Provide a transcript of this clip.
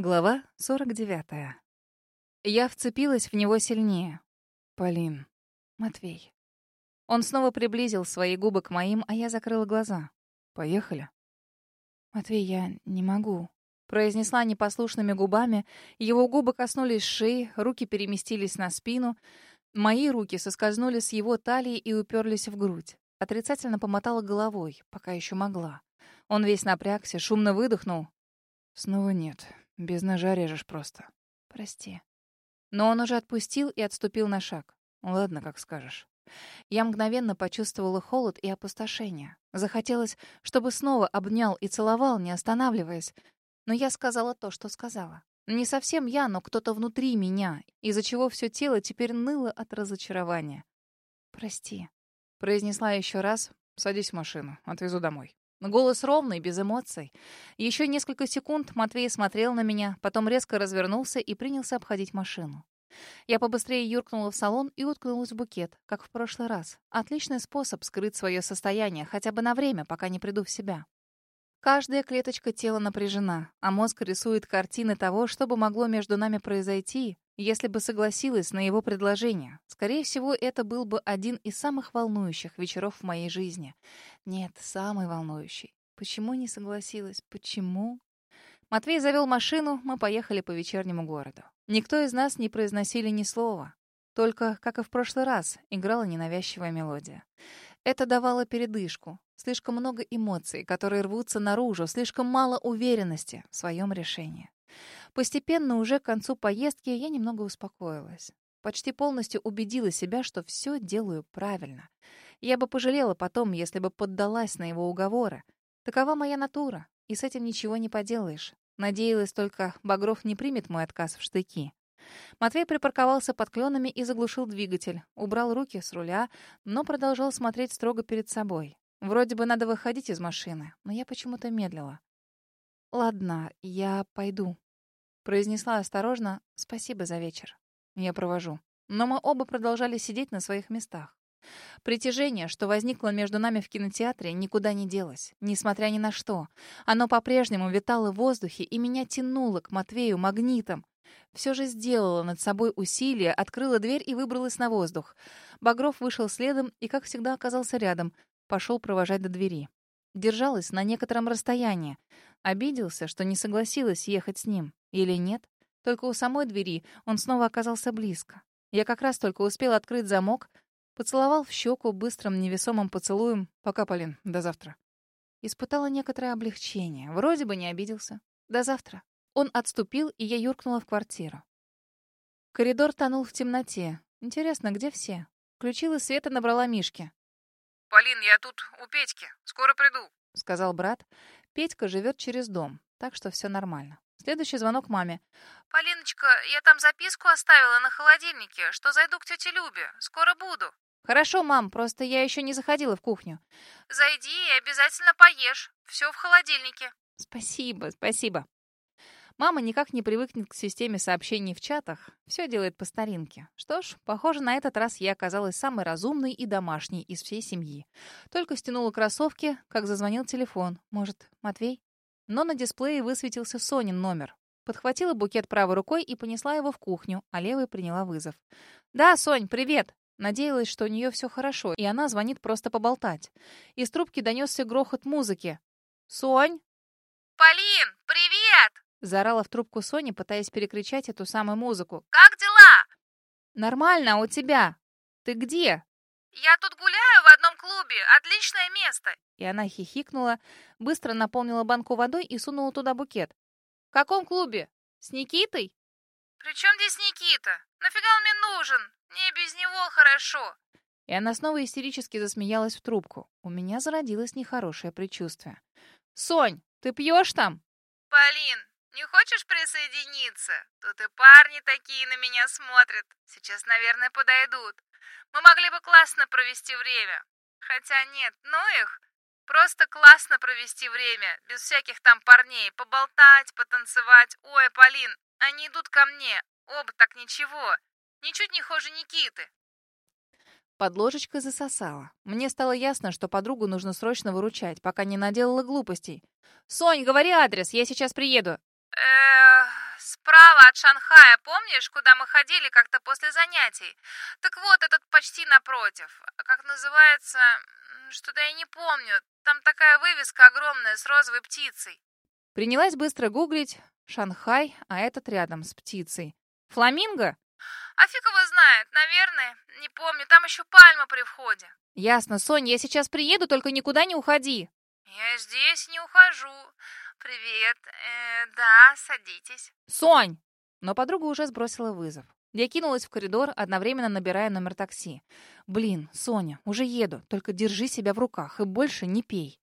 Глава 49. Я вцепилась в него сильнее. Полин. Матвей. Он снова приблизил свои губы к моим, а я закрыла глаза. Поехали. Матвей, я не могу. Произнесла непослушными губами. Его губы коснулись шеи, руки переместились на спину. Мои руки соскользнули с его талии и уперлись в грудь. Отрицательно помотала головой, пока еще могла. Он весь напрягся, шумно выдохнул. Снова нет. Без ножа режешь просто. Прости. Но он уже отпустил и отступил на шаг. Ладно, как скажешь. Я мгновенно почувствовала холод и опустошение. Захотелось, чтобы снова обнял и целовал, не останавливаясь. Но я сказала то, что сказала. Не совсем я, но кто-то внутри меня, из-за чего все тело теперь ныло от разочарования. «Прости», — произнесла еще раз. «Садись в машину, отвезу домой». Голос ровный, без эмоций. Еще несколько секунд Матвей смотрел на меня, потом резко развернулся и принялся обходить машину. Я побыстрее юркнула в салон и уткнулась в букет, как в прошлый раз. Отличный способ скрыть свое состояние, хотя бы на время, пока не приду в себя. Каждая клеточка тела напряжена, а мозг рисует картины того, что бы могло между нами произойти, если бы согласилась на его предложение. Скорее всего, это был бы один из самых волнующих вечеров в моей жизни. Нет, самый волнующий. Почему не согласилась? Почему? Матвей завел машину, мы поехали по вечернему городу. Никто из нас не произносили ни слова. Только, как и в прошлый раз, играла ненавязчивая мелодия. Это давало передышку. Слишком много эмоций, которые рвутся наружу, слишком мало уверенности в своем решении. Постепенно, уже к концу поездки, я немного успокоилась. Почти полностью убедила себя, что все делаю правильно. Я бы пожалела потом, если бы поддалась на его уговоры. Такова моя натура, и с этим ничего не поделаешь. Надеялась только, Багров не примет мой отказ в штыки. Матвей припарковался под кленами и заглушил двигатель, убрал руки с руля, но продолжал смотреть строго перед собой. Вроде бы надо выходить из машины, но я почему-то медлила. «Ладно, я пойду», Произнесла осторожно «Спасибо за вечер. Я провожу». Но мы оба продолжали сидеть на своих местах. Притяжение, что возникло между нами в кинотеатре, никуда не делось, несмотря ни на что. Оно по-прежнему витало в воздухе и меня тянуло к Матвею магнитом. Все же сделала над собой усилие, открыла дверь и выбралась на воздух. Багров вышел следом и, как всегда, оказался рядом. Пошел провожать до двери. Держалась на некотором расстоянии. Обиделся, что не согласилась ехать с ним. Или нет? Только у самой двери он снова оказался близко. Я как раз только успел открыть замок, поцеловал в щеку быстрым невесомым поцелуем. «Пока, Полин, до завтра». Испытала некоторое облегчение. Вроде бы не обиделся. «До завтра». Он отступил, и я юркнула в квартиру. Коридор тонул в темноте. Интересно, где все? Включила свет и набрала Мишки. «Полин, я тут у Петьки. Скоро приду», — сказал брат. Петька живет через дом, так что все нормально. Следующий звонок маме. «Полиночка, я там записку оставила на холодильнике, что зайду к тете Любе. Скоро буду». «Хорошо, мам, просто я еще не заходила в кухню». «Зайди и обязательно поешь. Все в холодильнике». «Спасибо, спасибо». Мама никак не привыкнет к системе сообщений в чатах. Все делает по старинке. Что ж, похоже, на этот раз я оказалась самой разумной и домашней из всей семьи. Только стянула кроссовки, как зазвонил телефон. Может, Матвей? Но на дисплее высветился Сонин номер. Подхватила букет правой рукой и понесла его в кухню, а левой приняла вызов. «Да, Сонь, привет!» Надеялась, что у нее все хорошо, и она звонит просто поболтать. Из трубки донесся грохот музыки. «Сонь?» «Полин, привет!» Заорала в трубку Соня, пытаясь перекричать эту самую музыку. «Как дела?» «Нормально, а у тебя? Ты где?» «Я тут гуляю в одном клубе. Отличное место!» И она хихикнула, быстро наполнила банку водой и сунула туда букет. «В каком клубе? С Никитой?» «При чем здесь Никита? Нафига он мне нужен? Мне без него хорошо!» И она снова истерически засмеялась в трубку. У меня зародилось нехорошее предчувствие. «Сонь, ты пьешь там?» «Полин, не хочешь присоединиться? Тут и парни такие на меня смотрят. Сейчас, наверное, подойдут. Мы могли бы классно провести время. Хотя нет, ну их. Просто классно провести время, без всяких там парней. Поболтать, потанцевать. Ой, Полин, они идут ко мне. Оба так ничего. Ничуть не хуже Никиты. Под ложечкой засосала. Мне стало ясно, что подругу нужно срочно выручать, пока не наделала глупостей. «Сонь, говори адрес, я сейчас приеду». Эх, справа от Шанхая, помнишь, куда мы ходили как-то после занятий? Так вот, этот почти напротив. А Как называется? Что-то я не помню. Там такая вывеска огромная с розовой птицей. Принялась быстро гуглить Шанхай, а этот рядом с птицей. Фламинго? А фиг его знает, наверное. Не помню, там еще пальма при входе. Ясно, Сонь, я сейчас приеду, только никуда не уходи. Я здесь не ухожу. Привет. Э, да, садитесь. Сонь! Но подруга уже сбросила вызов. Я кинулась в коридор, одновременно набирая номер такси. Блин, Соня, уже еду, только держи себя в руках и больше не пей.